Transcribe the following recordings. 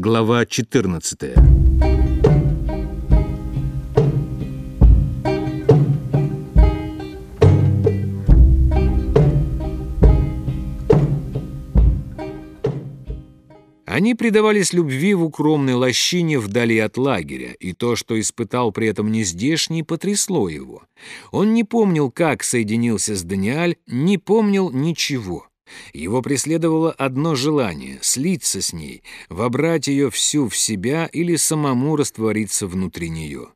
Глава 14 Они предавались любви в укромной лощине вдали от лагеря, и то, что испытал при этом нездешний, потрясло его. Он не помнил, как соединился с Даниаль, не помнил ничего. Его преследовало одно желание — слиться с ней, вобрать ее всю в себя или самому раствориться внутри нее.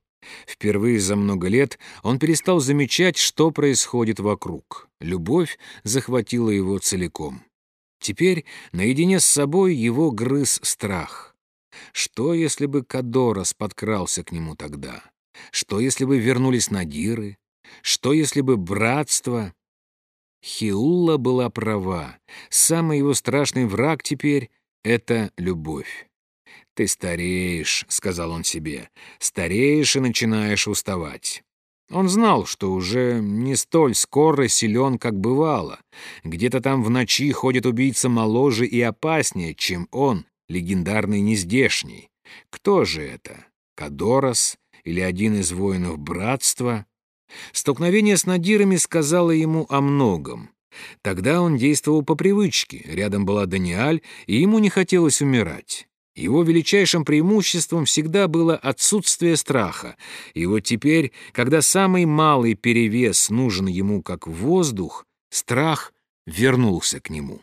Впервые за много лет он перестал замечать, что происходит вокруг. Любовь захватила его целиком. Теперь наедине с собой его грыз страх. Что, если бы Кадорос подкрался к нему тогда? Что, если бы вернулись Надиры? Что, если бы братство... Хиулла была права. Самый его страшный враг теперь — это любовь. «Ты стареешь», — сказал он себе, — «стареешь и начинаешь уставать». Он знал, что уже не столь скоро силен, как бывало. Где-то там в ночи ходит убийца моложе и опаснее, чем он, легендарный нездешний. Кто же это? Кадорос или один из воинов братства? Столкновение с Надирами сказало ему о многом. Тогда он действовал по привычке, рядом была Даниаль, и ему не хотелось умирать. Его величайшим преимуществом всегда было отсутствие страха, и вот теперь, когда самый малый перевес нужен ему как воздух, страх вернулся к нему.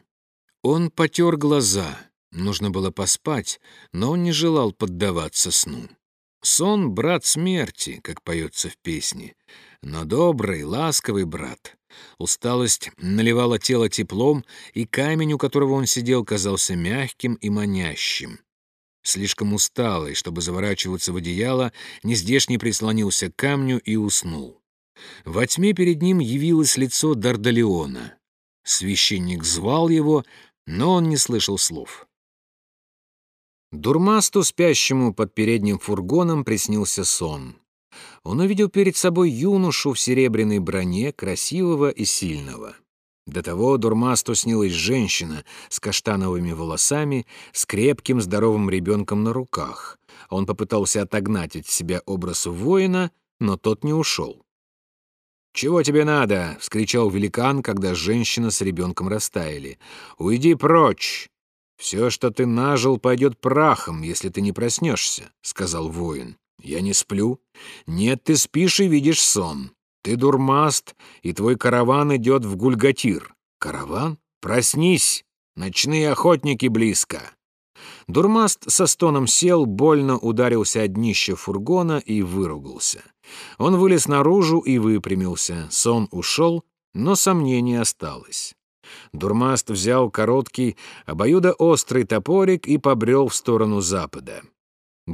Он потер глаза, нужно было поспать, но он не желал поддаваться сну. Сон — брат смерти, как поется в песне, но добрый, ласковый брат. Усталость наливала тело теплом, и камень, у которого он сидел, казался мягким и манящим. Слишком усталый, чтобы заворачиваться в одеяло, нездешний прислонился к камню и уснул. Во тьме перед ним явилось лицо Дардалиона. Священник звал его, но он не слышал слов. Дурмасту, спящему под передним фургоном, приснился сон. Он увидел перед собой юношу в серебряной броне, красивого и сильного. До того Дурмасту снилась женщина с каштановыми волосами, с крепким здоровым ребенком на руках. Он попытался отогнать от себя образ воина, но тот не ушел. «Чего тебе надо?» — вскричал великан, когда женщина с ребенком растаяли. «Уйди прочь! Все, что ты нажил, пойдет прахом, если ты не проснешься», — сказал воин. «Я не сплю. Нет, ты спишь и видишь сон. Ты дурмаст, и твой караван идет в Гульгатир. Караван? Проснись! Ночные охотники близко!» Дурмаст со стоном сел, больно ударился о днище фургона и выругался. Он вылез наружу и выпрямился. Сон ушел, но сомнение осталось. Дурмаст взял короткий, обоюдоострый топорик и побрел в сторону запада.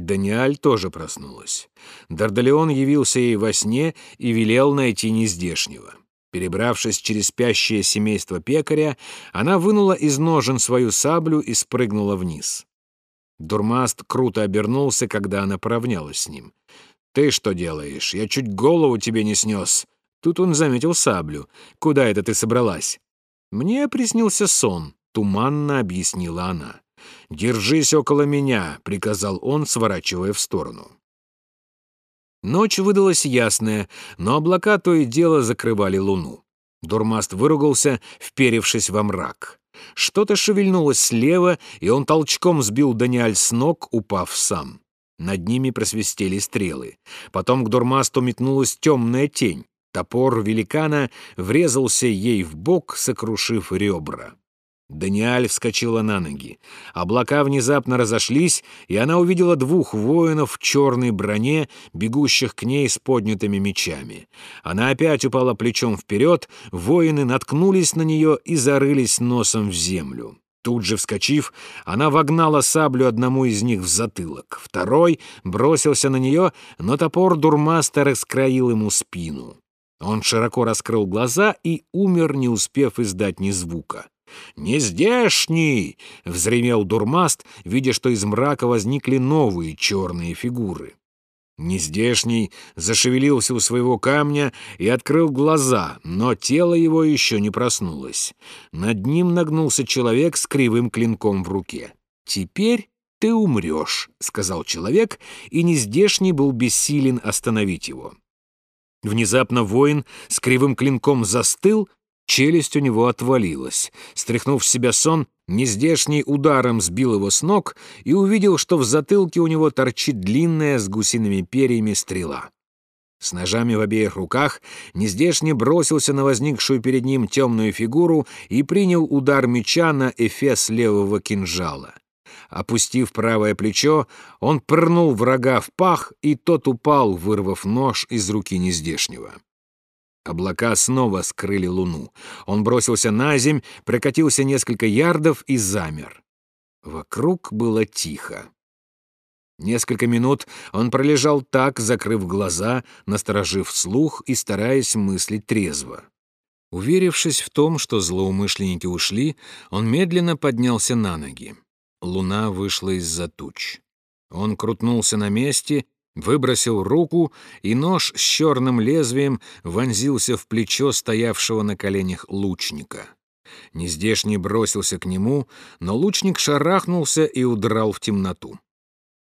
Даниаль тоже проснулась. Дардалеон явился ей во сне и велел найти нездешнего. Перебравшись через спящее семейство пекаря, она вынула из ножен свою саблю и спрыгнула вниз. Дурмаст круто обернулся, когда она поравнялась с ним. «Ты что делаешь? Я чуть голову тебе не снес». Тут он заметил саблю. «Куда это ты собралась?» «Мне приснился сон», — туманно объяснила она. «Держись около меня», — приказал он, сворачивая в сторону. Ночь выдалась ясная, но облака то и дело закрывали луну. Дурмаст выругался, вперевшись во мрак. Что-то шевельнулось слева, и он толчком сбил Даниэль с ног, упав сам. Над ними просвистели стрелы. Потом к Дурмасту метнулась темная тень. Топор великана врезался ей в бок, сокрушив ребра. Даниэль вскочила на ноги. Облака внезапно разошлись, и она увидела двух воинов в черной броне, бегущих к ней с поднятыми мечами. Она опять упала плечом вперед, воины наткнулись на нее и зарылись носом в землю. Тут же вскочив, она вогнала саблю одному из них в затылок. Второй бросился на нее, но топор дурмаста раскроил ему спину. Он широко раскрыл глаза и умер, не успев издать ни звука. «Не здешний!» — взревел Дурмаст, видя, что из мрака возникли новые черные фигуры. Нездешний зашевелился у своего камня и открыл глаза, но тело его еще не проснулось. Над ним нагнулся человек с кривым клинком в руке. Теперь ты умрешь», — сказал человек, и нездешний был бессилен остановить его. Внезапно воин с кривым клинком застыл, челюсть у него отвалилась. Стряхнув с себя сон, нездешний ударом сбил его с ног и увидел, что в затылке у него торчит длинная с гусиными перьями стрела. С ножами в обеих руках нездешний бросился на возникшую перед ним темную фигуру и принял удар меча на эфес левого кинжала. Опустив правое плечо, он пырнул врага в пах, и тот упал, вырвав нож из руки нездешнего. Облака снова скрыли луну. Он бросился на земь, прокатился несколько ярдов и замер. Вокруг было тихо. Несколько минут он пролежал так, закрыв глаза, насторожив слух и стараясь мыслить трезво. Уверившись в том, что злоумышленники ушли, он медленно поднялся на ноги. Луна вышла из-за туч. Он крутнулся на месте, выбросил руку, и нож с черным лезвием вонзился в плечо стоявшего на коленях лучника. Нездешний бросился к нему, но лучник шарахнулся и удрал в темноту.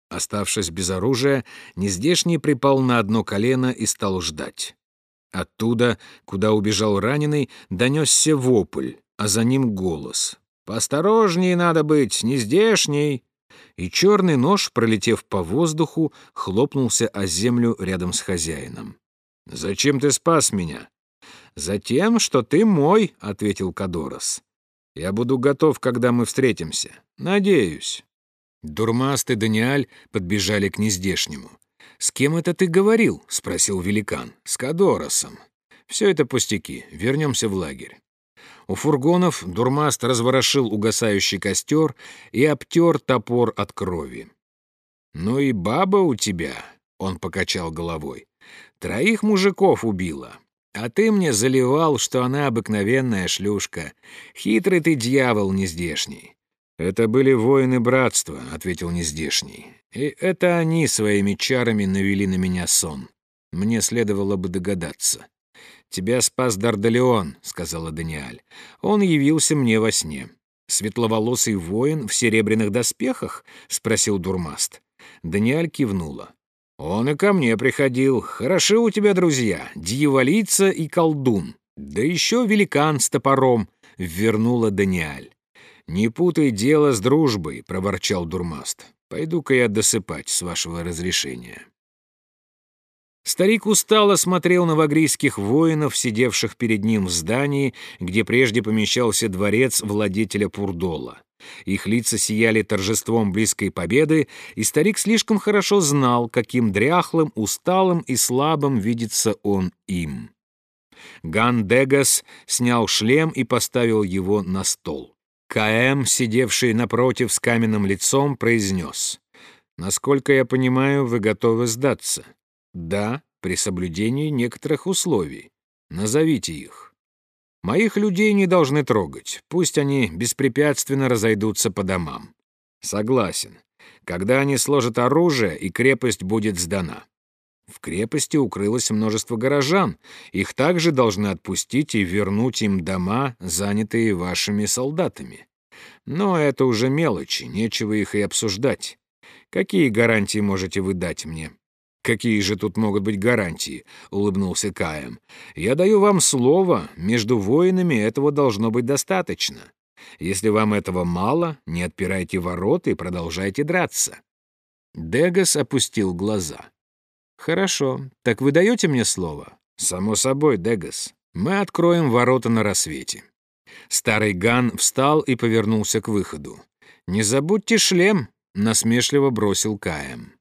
Оставшись без оружия, нездешний припал на одно колено и стал ждать. Оттуда, куда убежал раненый, донесся вопль, а за ним голос. «Поосторожней надо быть, не здешний!» И черный нож, пролетев по воздуху, хлопнулся о землю рядом с хозяином. «Зачем ты спас меня?» «Затем, что ты мой», — ответил Кадорос. «Я буду готов, когда мы встретимся. Надеюсь». Дурмаст и Даниаль подбежали к нездешнему. «С кем это ты говорил?» — спросил великан. «С Кадоросом». «Все это пустяки. Вернемся в лагерь». У фургонов Дурмаст разворошил угасающий костер и обтер топор от крови. «Ну и баба у тебя», — он покачал головой. «Троих мужиков убила. А ты мне заливал, что она обыкновенная шлюшка. Хитрый ты дьявол нездешний». «Это были воины братства», — ответил нездешний. «И это они своими чарами навели на меня сон. Мне следовало бы догадаться». «Тебя спас Дардалеон», — сказала Даниаль. «Он явился мне во сне». «Светловолосый воин в серебряных доспехах?» — спросил Дурмаст. Даниаль кивнула. «Он и ко мне приходил. Хороши у тебя друзья, дьяволица и колдун. Да еще великан с топором», — вернула Даниаль. «Не путай дело с дружбой», — проворчал Дурмаст. «Пойду-ка я досыпать, с вашего разрешения». Старик устало смотрел на вагрийских воинов, сидевших перед ним в здании, где прежде помещался дворец владетеля Пурдола. Их лица сияли торжеством близкой победы, и старик слишком хорошо знал, каким дряхлым, усталым и слабым видится он им. Ган Дегас снял шлем и поставил его на стол. Каэм, сидевший напротив с каменным лицом, произнес. «Насколько я понимаю, вы готовы сдаться?» Да, при соблюдении некоторых условий. Назовите их. Моих людей не должны трогать. Пусть они беспрепятственно разойдутся по домам. Согласен. Когда они сложат оружие, и крепость будет сдана. В крепости укрылось множество горожан. Их также должны отпустить и вернуть им дома, занятые вашими солдатами. Но это уже мелочи, нечего их и обсуждать. Какие гарантии можете вы дать мне? «Какие же тут могут быть гарантии?» — улыбнулся Каем. «Я даю вам слово, между воинами этого должно быть достаточно. Если вам этого мало, не отпирайте ворот и продолжайте драться». Дегас опустил глаза. «Хорошо, так вы даете мне слово?» «Само собой, Дегас. Мы откроем ворота на рассвете». Старый Ган встал и повернулся к выходу. «Не забудьте шлем», — насмешливо бросил Каем.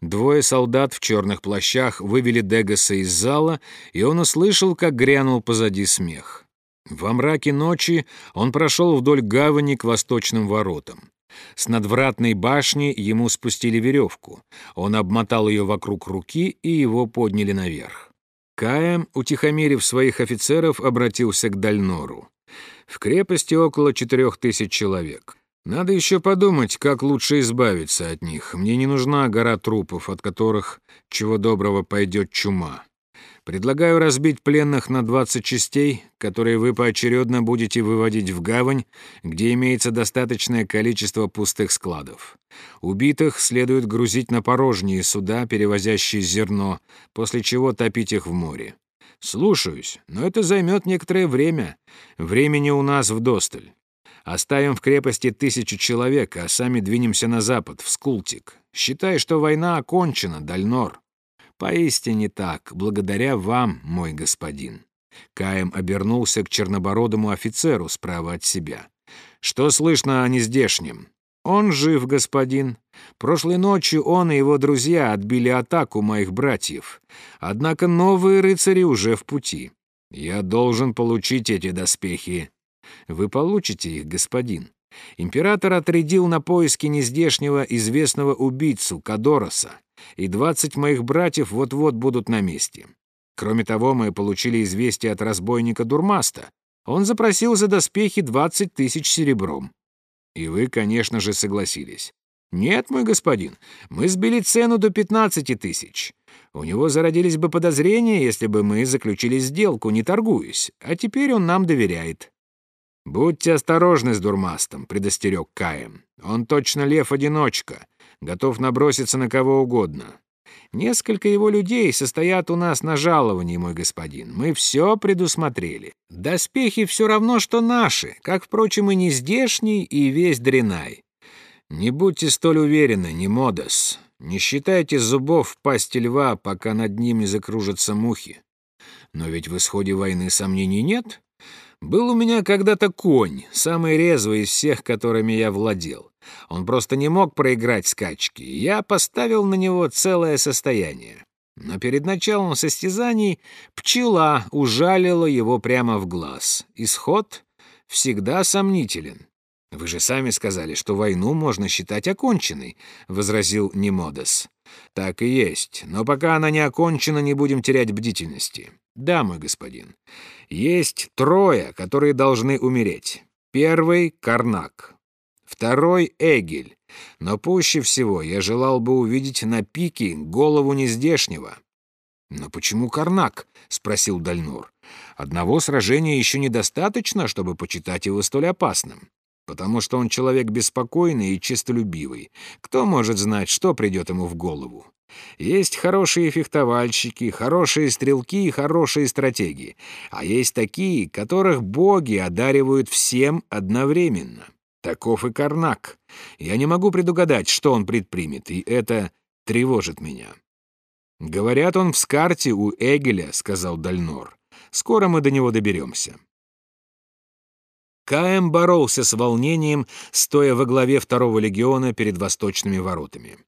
Двое солдат в черных плащах вывели Дегаса из зала, и он услышал, как грянул позади смех. Во мраке ночи он прошел вдоль гавани к восточным воротам. С надвратной башни ему спустили веревку. Он обмотал ее вокруг руки, и его подняли наверх. Каем, утихомирив своих офицеров, обратился к Дальнору. В крепости около четырех тысяч человек. Надо еще подумать, как лучше избавиться от них. Мне не нужна гора трупов, от которых, чего доброго, пойдет чума. Предлагаю разбить пленных на 20 частей, которые вы поочередно будете выводить в гавань, где имеется достаточное количество пустых складов. Убитых следует грузить на порожние суда, перевозящие зерно, после чего топить их в море. Слушаюсь, но это займет некоторое время. Времени у нас вдосталь. Оставим в крепости тысячу человек, а сами двинемся на запад, в Скултик. Считай, что война окончена, Дальнор. Поистине так, благодаря вам, мой господин. Каем обернулся к чернобородому офицеру справа от себя. Что слышно о нездешнем? Он жив, господин. Прошлой ночью он и его друзья отбили атаку моих братьев. Однако новые рыцари уже в пути. Я должен получить эти доспехи. Вы получите их, господин. Император отрядил на поиски нездешнего известного убийцу Кадороса, и двадцать моих братьев вот-вот будут на месте. Кроме того, мы получили известие от разбойника Дурмаста. Он запросил за доспехи двадцать тысяч серебром. И вы, конечно же, согласились. Нет, мой господин, мы сбили цену до пятнадцати тысяч. У него зародились бы подозрения, если бы мы заключили сделку, не торгуясь, а теперь он нам доверяет. «Будьте осторожны с Дурмастом», — предостерег Каем. «Он точно лев-одиночка, готов наброситься на кого угодно. Несколько его людей состоят у нас на жаловании, мой господин. Мы все предусмотрели. Доспехи все равно, что наши, как, впрочем, и не здешний, и весь Дренай. Не будьте столь уверены, не Модос. Не считайте зубов в пасти льва, пока над ним не закружатся мухи. Но ведь в исходе войны сомнений нет. Был у меня когда-то конь, самый резвый из всех, которыми я владел. Он просто не мог проиграть скачки. Я поставил на него целое состояние. Но перед началом состязаний пчела ужалила его прямо в глаз. Исход всегда сомнителен. «Вы же сами сказали, что войну можно считать оконченной», — возразил Немодос. «Так и есть, но пока она не окончена, не будем терять бдительности. Да, мой господин. Есть трое, которые должны умереть. Первый — Карнак. Второй — Эгель. Но пуще всего я желал бы увидеть на пике голову нездешнего. «Но почему Карнак?» — спросил Дальнур. «Одного сражения еще недостаточно, чтобы почитать его столь опасным потому что он человек беспокойный и честолюбивый. Кто может знать, что придет ему в голову? Есть хорошие фехтовальщики, хорошие стрелки и хорошие стратеги, а есть такие, которых боги одаривают всем одновременно. Таков и Карнак. Я не могу предугадать, что он предпримет, и это тревожит меня. «Говорят, он в скарте у Эгеля», — сказал Дальнор. «Скоро мы до него доберемся». Каем боролся с волнением, стоя во главе второго легиона перед восточными воротами.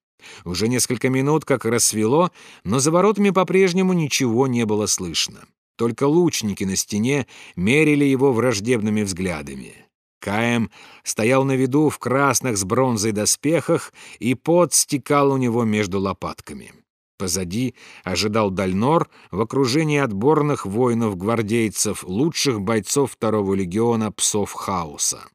Уже несколько минут как рассвело, но за воротами по-прежнему ничего не было слышно. Только лучники на стене мерили его враждебными взглядами. Каем стоял на виду в красных с бронзой доспехах, и пот стекал у него между лопатками. Позади ожидал Дальнор в окружении отборных воинов-гвардейцев, лучших бойцов второго легиона псов хаоса.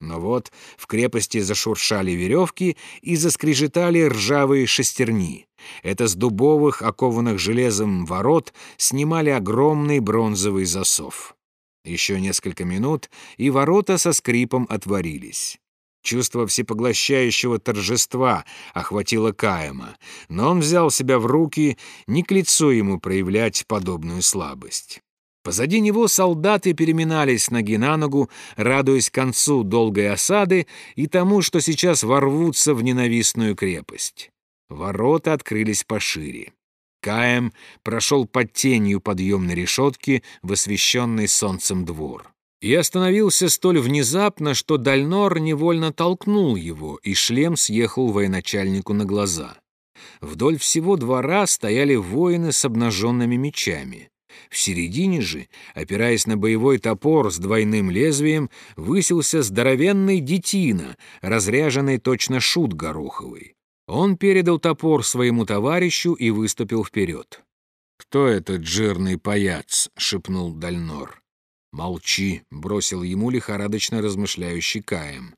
Но вот в крепости зашуршали веревки и заскрежетали ржавые шестерни. Это с дубовых, окованных железом ворот, снимали огромный бронзовый засов. Еще несколько минут, и ворота со скрипом отворились. Чувство всепоглощающего торжества охватило Каема, но он взял себя в руки, не к лицу ему проявлять подобную слабость. Позади него солдаты переминались ноги на ногу, радуясь концу долгой осады и тому, что сейчас ворвутся в ненавистную крепость. Ворота открылись пошире. Каем прошел под тенью подъемной решетки в освещенный солнцем двор и остановился столь внезапно, что Дальнор невольно толкнул его, и шлем съехал военачальнику на глаза. Вдоль всего двора стояли воины с обнаженными мечами. В середине же, опираясь на боевой топор с двойным лезвием, высился здоровенный детина, разряженный точно шут гороховый. Он передал топор своему товарищу и выступил вперед. «Кто этот жирный паяц?» — шепнул Дальнор. «Молчи», — бросил ему лихорадочно размышляющий Каем.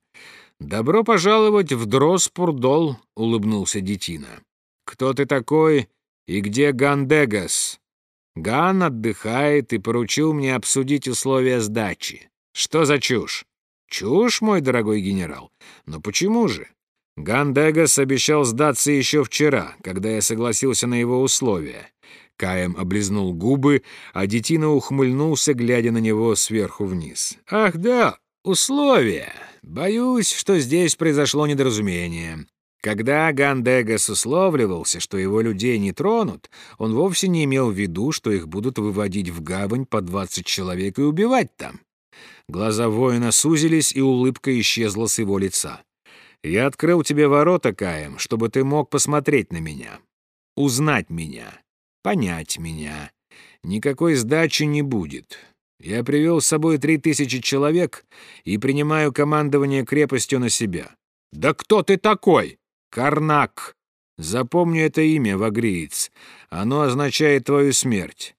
«Добро пожаловать в Дрос-Пурдол», — улыбнулся Детина. «Кто ты такой и где ган Дегас?» Ган отдыхает и поручил мне обсудить условия сдачи. Что за чушь? Чушь, мой дорогой генерал. Но почему же? Ган Дегас обещал сдаться еще вчера, когда я согласился на его условия. Каем облизнул губы, а детина ухмыльнулся, глядя на него сверху вниз. «Ах да, условия! Боюсь, что здесь произошло недоразумение. Когда Гандегас условливался, что его людей не тронут, он вовсе не имел в виду, что их будут выводить в гавань по 20 человек и убивать там. Глаза воина сузились, и улыбка исчезла с его лица. «Я открыл тебе ворота, Каем, чтобы ты мог посмотреть на меня, узнать меня, понять меня. Никакой сдачи не будет. Я привел с собой три тысячи человек и принимаю командование крепостью на себя». «Да кто ты такой?» Карнак. Запомни это имя, вагриец. Оно означает твою смерть.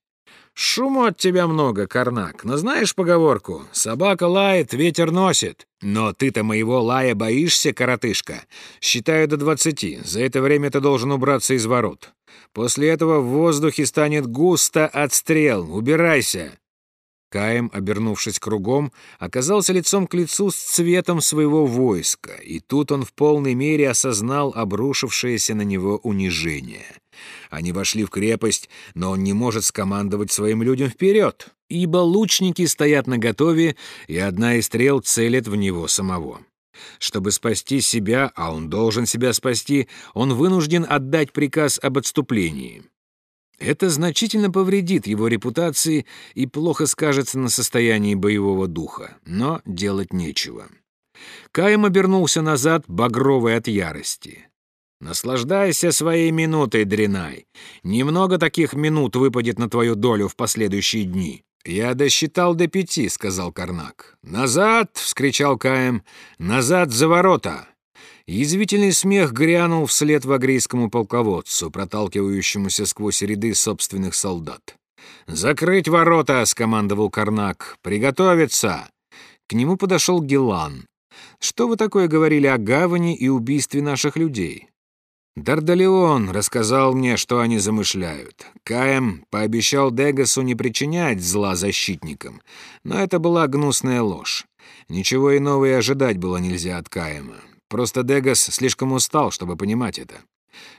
Шуму от тебя много, Карнак, но знаешь поговорку? Собака лает, ветер носит. Но ты-то моего лая боишься, коротышка? Считаю до двадцати. За это время ты должен убраться из ворот. После этого в воздухе станет густо от стрел. Убирайся. Каем, обернувшись кругом, оказался лицом к лицу с цветом своего войска, и тут он в полной мере осознал обрушившееся на него унижение. Они вошли в крепость, но он не может скомандовать своим людям вперед, ибо лучники стоят наготове, и одна из стрел целит в него самого. Чтобы спасти себя, а он должен себя спасти, он вынужден отдать приказ об отступлении. Это значительно повредит его репутации и плохо скажется на состоянии боевого духа, но делать нечего. Каем обернулся назад, багровый от ярости. «Наслаждайся своей минутой, Дринай. Немного таких минут выпадет на твою долю в последующие дни». «Я досчитал до пяти», — сказал Карнак. «Назад!» — вскричал Каем. «Назад за ворота!» Язвительный смех грянул вслед вагрийскому полководцу, проталкивающемуся сквозь ряды собственных солдат. «Закрыть ворота!» — скомандовал Карнак. «Приготовиться!» К нему подошел Гелан. «Что вы такое говорили о гавани и убийстве наших людей?» Дардалеон рассказал мне, что они замышляют. Каем пообещал Дегасу не причинять зла защитникам, но это была гнусная ложь. Ничего иного и ожидать было нельзя от Каема. Просто Дегас слишком устал, чтобы понимать это.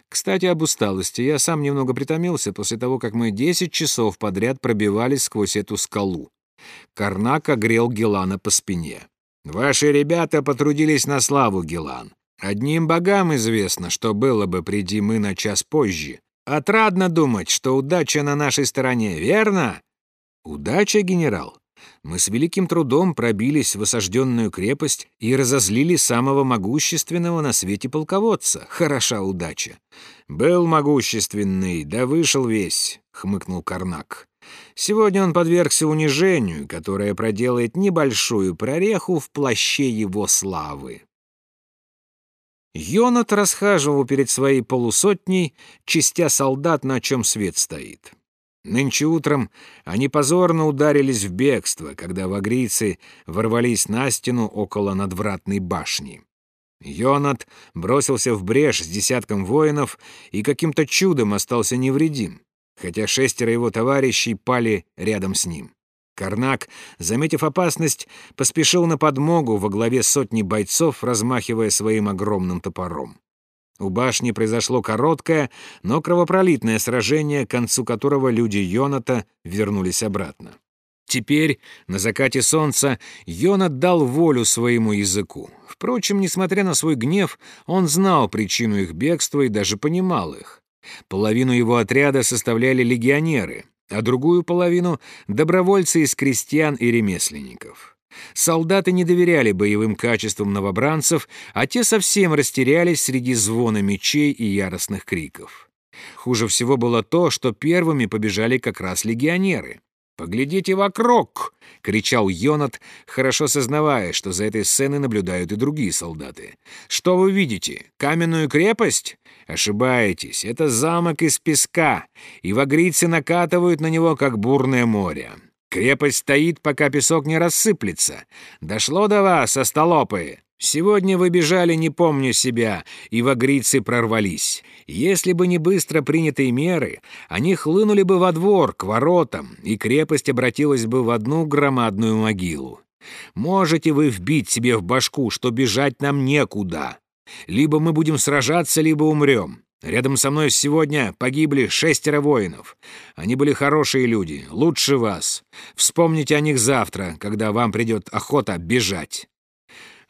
Кстати, об усталости. Я сам немного притомился после того, как мы 10 часов подряд пробивались сквозь эту скалу. Карнак огрел Гелана по спине. «Ваши ребята потрудились на славу, Гелан. Одним богам известно, что было бы, приди мы на час позже. Отрадно думать, что удача на нашей стороне, верно?» «Удача, генерал? Мы с великим трудом пробились в осажденную крепость и разозлили самого могущественного на свете полководца. Хороша удача. «Был могущественный, да вышел весь», — хмыкнул Карнак. «Сегодня он подвергся унижению, которое проделает небольшую прореху в плаще его славы». Йонат расхаживал перед своей полусотней, чистя солдат, на чем свет стоит. Нынче утром они позорно ударились в бегство, когда вагрийцы ворвались на стену около надвратной башни. Йонат бросился в брешь с десятком воинов и каким-то чудом остался невредим, хотя шестеро его товарищей пали рядом с ним. Карнак, заметив опасность, поспешил на подмогу во главе сотни бойцов, размахивая своим огромным топором. У башни произошло короткое, но кровопролитное сражение, к концу которого люди Йоната вернулись обратно. Теперь, на закате солнца, Йонат дал волю своему языку. Впрочем, несмотря на свой гнев, он знал причину их бегства и даже понимал их. Половину его отряда составляли легионеры, а другую половину — добровольцы из крестьян и ремесленников. Солдаты не доверяли боевым качествам новобранцев, а те совсем растерялись среди звона мечей и яростных криков. Хуже всего было то, что первыми побежали как раз легионеры. «Поглядите вокруг!» — кричал Йонат, хорошо сознавая, что за этой сценой наблюдают и другие солдаты. «Что вы видите? Каменную крепость? Ошибаетесь, это замок из песка, и вагрийцы накатывают на него, как бурное море. Крепость стоит, пока песок не рассыплется. Дошло до вас, остолопы. Сегодня вы бежали, не помню себя, и вагрицы прорвались. Если бы не быстро принятые меры, они хлынули бы во двор, к воротам, и крепость обратилась бы в одну громадную могилу. Можете вы вбить себе в башку, что бежать нам некуда. Либо мы будем сражаться, либо умрем. Рядом со мной сегодня погибли шестеро воинов. Они были хорошие люди, лучше вас. Вспомните о них завтра, когда вам придет охота бежать.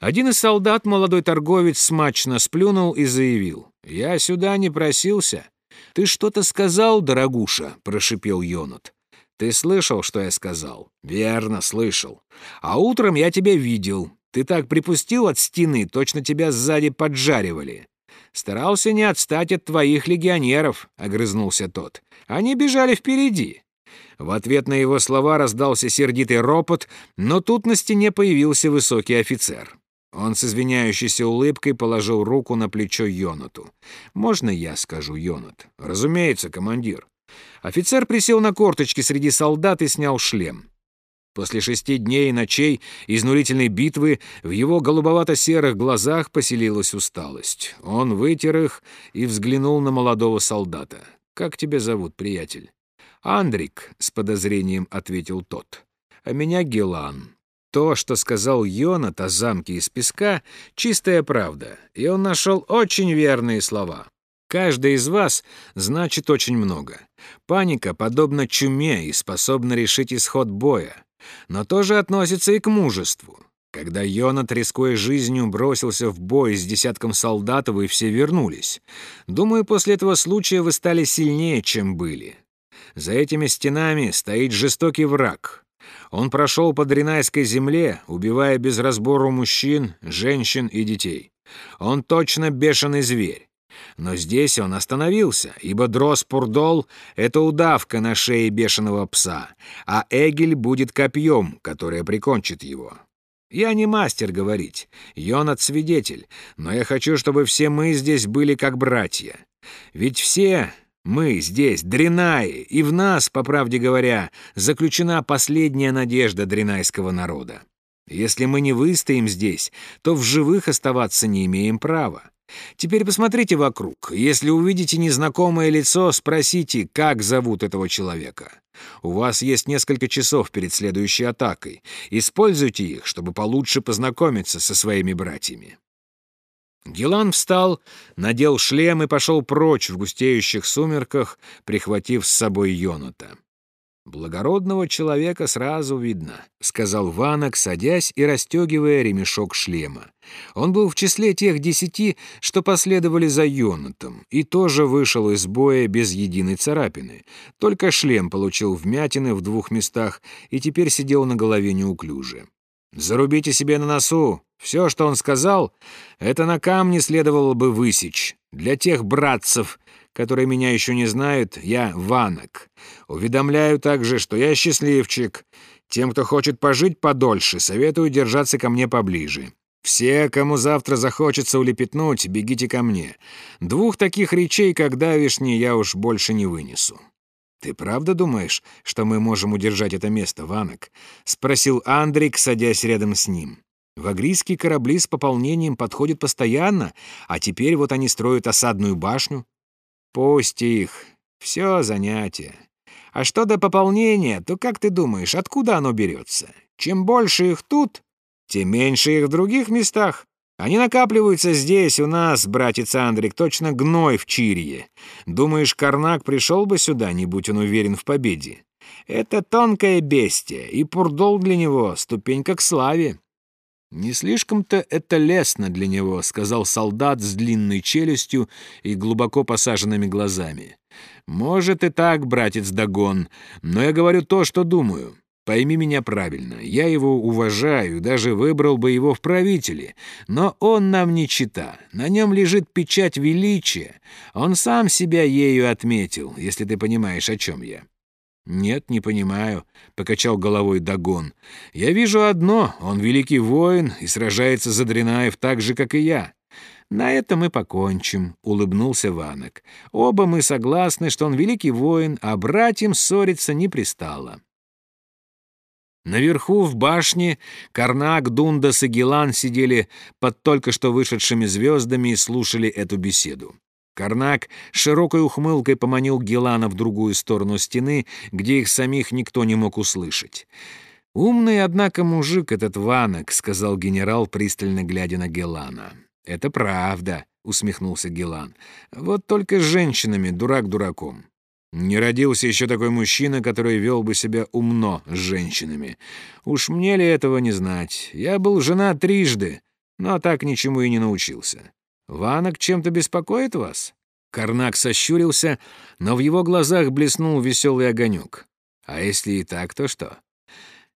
Один из солдат, молодой торговец, смачно сплюнул и заявил. «Я сюда не просился». «Ты что-то сказал, дорогуша?» — прошипел Йонат. «Ты слышал, что я сказал?» «Верно, слышал. А утром я тебя видел. Ты так припустил от стены, точно тебя сзади поджаривали». «Старался не отстать от твоих легионеров», — огрызнулся тот. «Они бежали впереди». В ответ на его слова раздался сердитый ропот, но тут на стене появился высокий офицер. Он с извиняющейся улыбкой положил руку на плечо Йонату. «Можно я скажу, Йонат?» «Разумеется, командир». Офицер присел на корточки среди солдат и снял шлем. После шести дней и ночей изнурительной битвы в его голубовато-серых глазах поселилась усталость. Он вытер их и взглянул на молодого солдата. «Как тебя зовут, приятель?» «Андрик», — с подозрением ответил тот. «А меня Гелан. То, что сказал Йонат о замке из песка, чистая правда, и он нашел очень верные слова. Каждый из вас значит очень много. Паника подобна чуме и способна решить исход боя. Но тоже относится и к мужеству. Когда Йонат, рискуя жизнью, бросился в бой с десятком солдат, вы все вернулись. Думаю, после этого случая вы стали сильнее, чем были. За этими стенами стоит жестокий враг. Он прошел по дренайской земле, убивая без разбору мужчин, женщин и детей. Он точно бешеный зверь. Но здесь он остановился, ибо Дрос-Пурдол — это удавка на шее бешеного пса, а Эгель будет копьем, которое прикончит его. Я не мастер говорить, Йонат свидетель, но я хочу, чтобы все мы здесь были как братья. Ведь все мы здесь, Дринаи, и в нас, по правде говоря, заключена последняя надежда дринайского народа. Если мы не выстоим здесь, то в живых оставаться не имеем права. Теперь посмотрите вокруг. Если увидите незнакомое лицо, спросите, как зовут этого человека. У вас есть несколько часов перед следующей атакой. Используйте их, чтобы получше познакомиться со своими братьями. Гелан встал, надел шлем и пошел прочь в густеющих сумерках, прихватив с собой Йоната. «Благородного человека сразу видно», — сказал Ванок, садясь и расстегивая ремешок шлема. Он был в числе тех десяти, что последовали за Йонатом, и тоже вышел из боя без единой царапины. Только шлем получил вмятины в двух местах и теперь сидел на голове неуклюже. «Зарубите себе на носу. Все, что он сказал, это на камне следовало бы высечь. Для тех братцев, которые меня еще не знают, я Ванок. Уведомляю также, что я счастливчик. Тем, кто хочет пожить подольше, советую держаться ко мне поближе. Все, кому завтра захочется улепетнуть, бегите ко мне. Двух таких речей, как давишние, я уж больше не вынесу. «Ты правда думаешь, что мы можем удержать это место, Ванок?» — спросил Андрик, садясь рядом с ним. «Вагрийские корабли с пополнением подходят постоянно, а теперь вот они строят осадную башню». «Пусть их. Все занятие. А что до пополнения, то как ты думаешь, откуда оно берется? Чем больше их тут, тем меньше их в других местах. Они накапливаются здесь, у нас, братец Андрик, точно гной в Чирье. Думаешь, Карнак пришел бы сюда, не будь он уверен в победе? Это тонкое бестие, и Пурдол для него — ступенька к славе. «Не слишком-то это лестно для него», — сказал солдат с длинной челюстью и глубоко посаженными глазами. «Может и так, братец Дагон, но я говорю то, что думаю. Пойми меня правильно, я его уважаю, даже выбрал бы его в правители, но он нам не чита, на нем лежит печать величия, он сам себя ею отметил, если ты понимаешь, о чем я». «Нет, не понимаю», — покачал головой Дагон. «Я вижу одно, он великий воин и сражается за Дренаев так же, как и я». «На этом мы покончим», — улыбнулся Ванок. «Оба мы согласны, что он великий воин, а братьям ссориться не пристало». Наверху, в башне, Карнак, Дундас и Гелан сидели под только что вышедшими звездами и слушали эту беседу. Карнак широкой ухмылкой поманил Гелана в другую сторону стены, где их самих никто не мог услышать. «Умный, однако, мужик этот Ванок», — сказал генерал, пристально глядя на Гелана. «Это правда», — усмехнулся Гелан. «Вот только с женщинами дурак дураком. Не родился еще такой мужчина, который вел бы себя умно с женщинами. Уж мне ли этого не знать? Я был жена трижды, но так ничему и не научился. Ванок чем-то беспокоит вас?» Карнак сощурился, но в его глазах блеснул веселый огонек. «А если и так, то что?»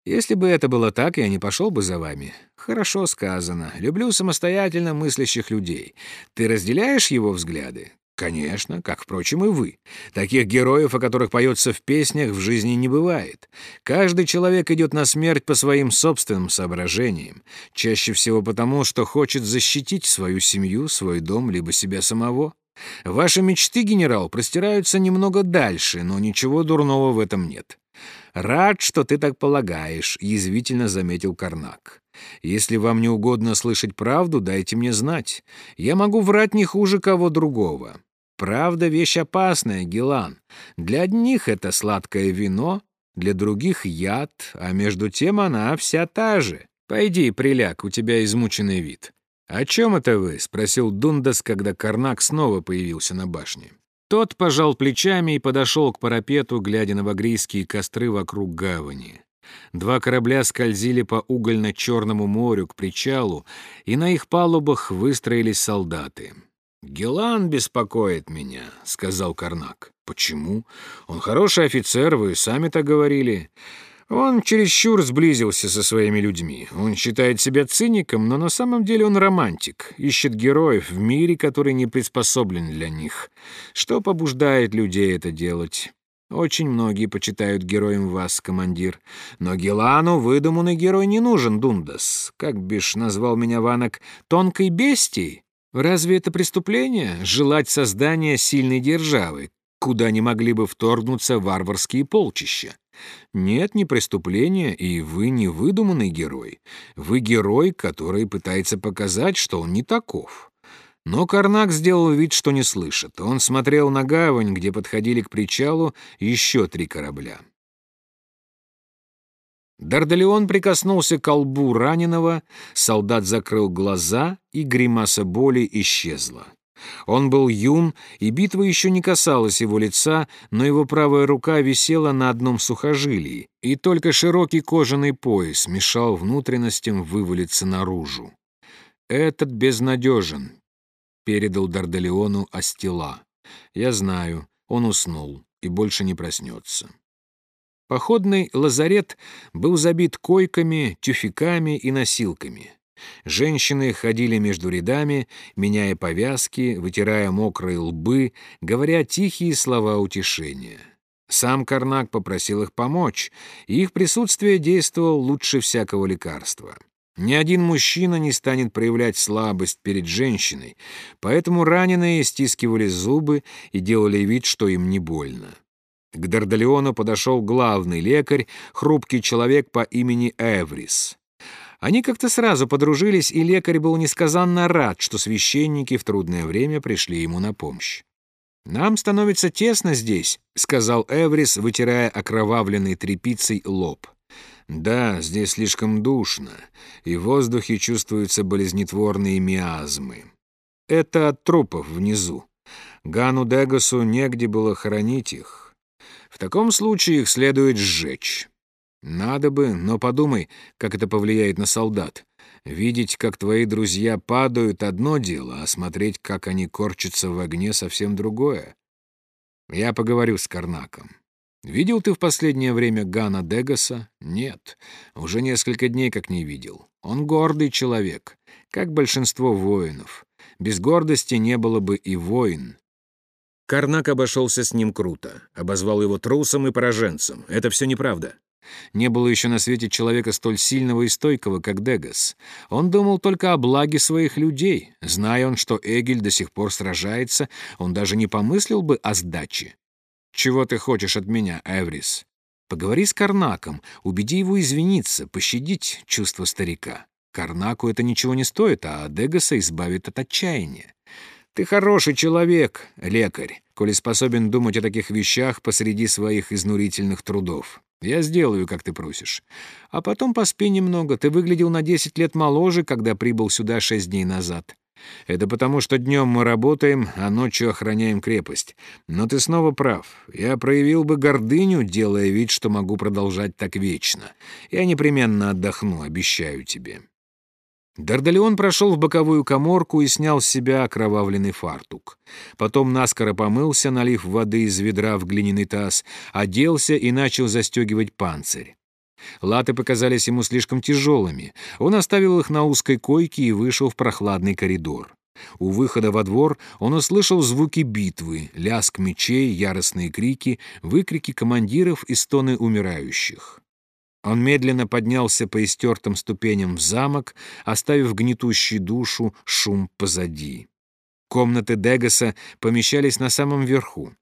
Если бы это было так, я не пошел бы за вами. Хорошо сказано. Люблю самостоятельно мыслящих людей. Ты разделяешь его взгляды? Конечно, как, впрочем, и вы. Таких героев, о которых поется в песнях, в жизни не бывает. Каждый человек идет на смерть по своим собственным соображениям. Чаще всего потому, что хочет защитить свою семью, свой дом, либо себя самого. Ваши мечты, генерал, простираются немного дальше, но ничего дурного в этом нет. «Рад, что ты так полагаешь», — язвительно заметил Карнак. «Если вам не угодно слышать правду, дайте мне знать. Я могу врать не хуже кого другого. Правда — вещь опасная, Гелан. Для одних это сладкое вино, для других — яд, а между тем она вся та же. Пойди, приляг, у тебя измученный вид». «О чем это вы?» — спросил Дундас, когда Карнак снова появился на башне. Тот пожал плечами и подошел к парапету, глядя на вагрийские костры вокруг гавани. Два корабля скользили по угольно-черному морю к причалу, и на их палубах выстроились солдаты. «Гелан беспокоит меня», — сказал Карнак. «Почему? Он хороший офицер, вы сами так говорили. Он чересчур сблизился со своими людьми. Он считает себя циником, но на самом деле он романтик, ищет героев в мире, который не приспособлен для них. Что побуждает людей это делать? Очень многие почитают героем вас, командир. Но Гелану выдуманный герой не нужен, Дундас. Как бишь назвал меня Ванок тонкой бестией? Разве это преступление — желать создания сильной державы, куда не могли бы вторгнуться варварские полчища? Нет, не преступление, и вы не выдуманный герой. Вы герой, который пытается показать, что он не таков. Но Карнак сделал вид, что не слышит. Он смотрел на гавань, где подходили к причалу еще три корабля. Дардалеон прикоснулся к колбу раненого, солдат закрыл глаза, и гримаса боли исчезла. Он был юн, и битва еще не касалась его лица, но его правая рука висела на одном сухожилии, и только широкий кожаный пояс мешал внутренностям вывалиться наружу. «Этот безнадежен», — передал Дардалеону Астила. «Я знаю, он уснул и больше не проснется». Походный лазарет был забит койками, тюфяками и носилками. Женщины ходили между рядами, меняя повязки, вытирая мокрые лбы, говоря тихие слова утешения. Сам Карнак попросил их помочь, и их присутствие действовало лучше всякого лекарства. Ни один мужчина не станет проявлять слабость перед женщиной, поэтому раненые стискивали зубы и делали вид, что им не больно. К Дардалеону подошел главный лекарь, хрупкий человек по имени Эврис. Они как-то сразу подружились, и лекарь был несказанно рад, что священники в трудное время пришли ему на помощь. «Нам становится тесно здесь», — сказал Эврис, вытирая окровавленный тряпицей лоб. «Да, здесь слишком душно, и в воздухе чувствуются болезнетворные миазмы. Это от трупов внизу. Гану Дегасу негде было хоронить их. В таком случае их следует сжечь. Надо бы, но подумай, как это повлияет на солдат. Видеть, как твои друзья падают — одно дело, а смотреть, как они корчатся в огне — совсем другое. Я поговорю с Карнаком. Видел ты в последнее время Гана Дегаса? Нет, уже несколько дней как не видел. Он гордый человек, как большинство воинов. Без гордости не было бы и войн. Карнак обошелся с ним круто, обозвал его трусом и пораженцем. Это все неправда. Не было еще на свете человека столь сильного и стойкого, как Дегас. Он думал только о благе своих людей. Зная он, что Эгель до сих пор сражается, он даже не помыслил бы о сдаче. «Чего ты хочешь от меня, Эврис?» Поговори с Карнаком, убеди его извиниться, пощадить чувство старика. Карнаку это ничего не стоит, а Дегаса избавит от отчаяния. Ты хороший человек, лекарь, коли способен думать о таких вещах посреди своих изнурительных трудов. Я сделаю, как ты просишь. А потом поспи немного. Ты выглядел на десять лет моложе, когда прибыл сюда шесть дней назад. Это потому, что днем мы работаем, а ночью охраняем крепость. Но ты снова прав. Я проявил бы гордыню, делая вид, что могу продолжать так вечно. Я непременно отдохну, обещаю тебе». Дардалеон прошел в боковую коморку и снял с себя окровавленный фартук. Потом наскоро помылся, налив воды из ведра в глиняный таз, оделся и начал застегивать панцирь. Латы показались ему слишком тяжелыми. Он оставил их на узкой койке и вышел в прохладный коридор. У выхода во двор он услышал звуки битвы, лязг мечей, яростные крики, выкрики командиров и стоны умирающих. Он медленно поднялся по истертым ступеням в замок, оставив гнетущий душу шум позади. Комнаты Дегаса помещались на самом верху.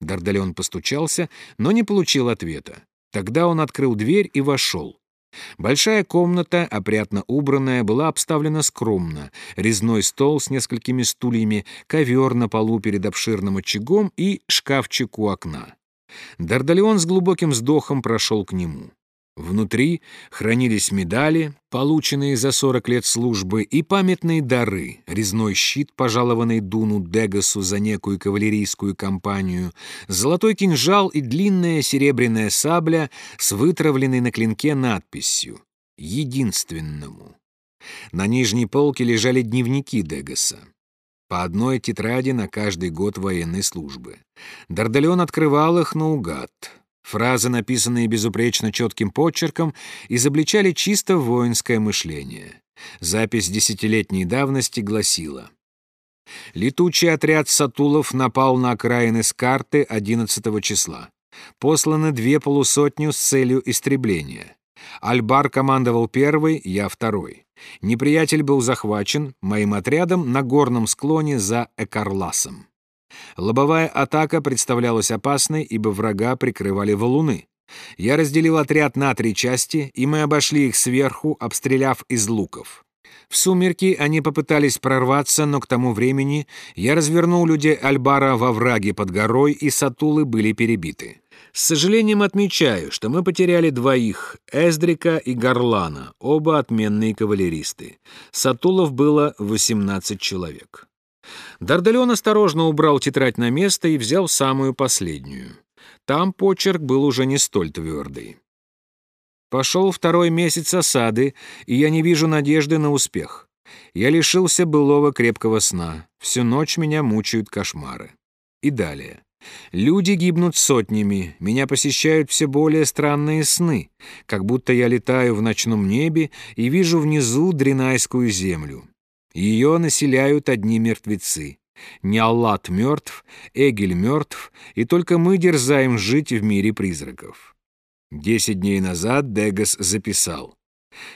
Дардален постучался, но не получил ответа. Тогда он открыл дверь и вошел. Большая комната, опрятно убранная, была обставлена скромно. Резной стол с несколькими стульями, ковер на полу перед обширным очагом и шкафчик у окна. Дардалеон с глубоким вздохом прошел к нему. Внутри хранились медали, полученные за 40 лет службы, и памятные дары, резной щит, пожалованный Дуну Дегасу за некую кавалерийскую кампанию, золотой кинжал и длинная серебряная сабля с вытравленной на клинке надписью «Единственному». На нижней полке лежали дневники Дегаса. По одной тетради на каждый год военной службы. Дардален открывал их наугад — Фразы, написанные безупречно четким почерком, изобличали чисто воинское мышление. Запись десятилетней давности гласила «Летучий отряд Сатулов напал на окраины карты 11 числа. Посланы две полусотни с целью истребления. Альбар командовал первый, я второй. Неприятель был захвачен моим отрядом на горном склоне за Экарласом. Лобовая атака представлялась опасной, ибо врага прикрывали валуны. Я разделил отряд на три части, и мы обошли их сверху, обстреляв из луков. В сумерки они попытались прорваться, но к тому времени я развернул людей Альбара во враге под горой, и сатулы были перебиты. С сожалением отмечаю, что мы потеряли двоих — Эздрика и Гарлана, оба отменные кавалеристы. Сатулов было 18 человек. Дардален осторожно убрал тетрадь на место и взял самую последнюю. Там почерк был уже не столь твердый. Пошел второй месяц осады, и я не вижу надежды на успех. Я лишился былого крепкого сна. Всю ночь меня мучают кошмары. И далее. Люди гибнут сотнями, меня посещают все более странные сны, как будто я летаю в ночном небе и вижу внизу дренайскую землю. Ее населяют одни мертвецы. Неаллат мертв, Эгель мертв, и только мы дерзаем жить в мире призраков. Десять дней назад Дегас записал.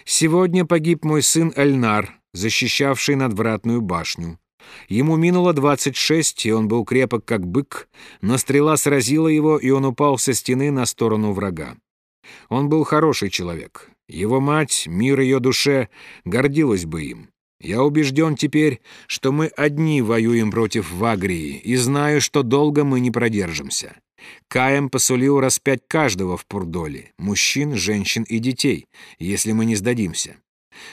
«Сегодня погиб мой сын Эльнар, защищавший надвратную башню. Ему минуло двадцать шесть, и он был крепок, как бык, но стрела сразила его, и он упал со стены на сторону врага. Он был хороший человек. Его мать, мир ее душе, гордилась бы им. Я убежден теперь, что мы одни воюем против Вагрии, и знаю, что долго мы не продержимся. Каем посулил распять каждого в Пурдоле, мужчин, женщин и детей, если мы не сдадимся.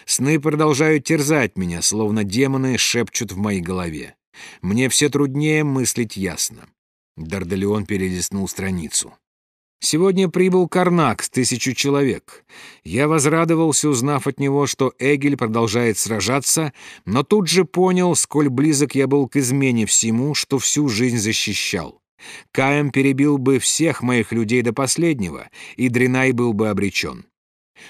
Сны продолжают терзать меня, словно демоны шепчут в моей голове. Мне все труднее мыслить ясно. Дардалеон перелистнул страницу. Сегодня прибыл Карнак с тысячу человек. Я возрадовался, узнав от него, что Эгель продолжает сражаться, но тут же понял, сколь близок я был к измене всему, что всю жизнь защищал. Каем перебил бы всех моих людей до последнего, и Дринай был бы обречен.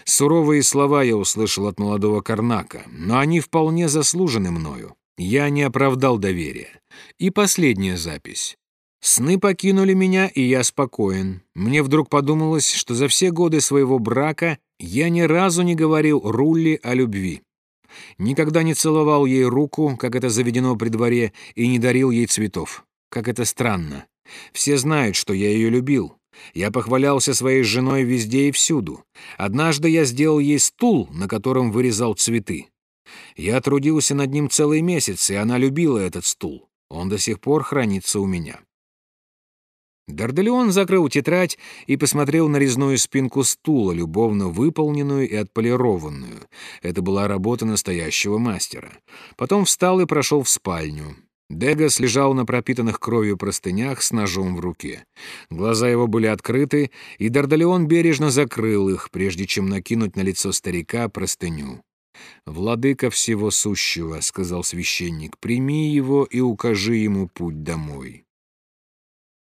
Суровые слова я услышал от молодого Карнака, но они вполне заслужены мною. Я не оправдал доверия. И последняя запись. Сны покинули меня, и я спокоен. Мне вдруг подумалось, что за все годы своего брака я ни разу не говорил Рулли о любви. Никогда не целовал ей руку, как это заведено при дворе, и не дарил ей цветов. Как это странно. Все знают, что я ее любил, Я похвалялся своей женой везде и всюду. Однажды я сделал ей стул, на котором вырезал цветы. Я трудился над ним целый месяц, и она любила этот стул. Он до сих пор хранится у меня. Дардалион закрыл тетрадь и посмотрел на резную спинку стула, любовно выполненную и отполированную. Это была работа настоящего мастера. Потом встал и прошел в спальню. Дегас лежал на пропитанных кровью простынях с ножом в руке. Глаза его были открыты, и Дардалион бережно закрыл их, прежде чем накинуть на лицо старика простыню. «Владыка всего сущего», — сказал священник, — «прими его и укажи ему путь домой».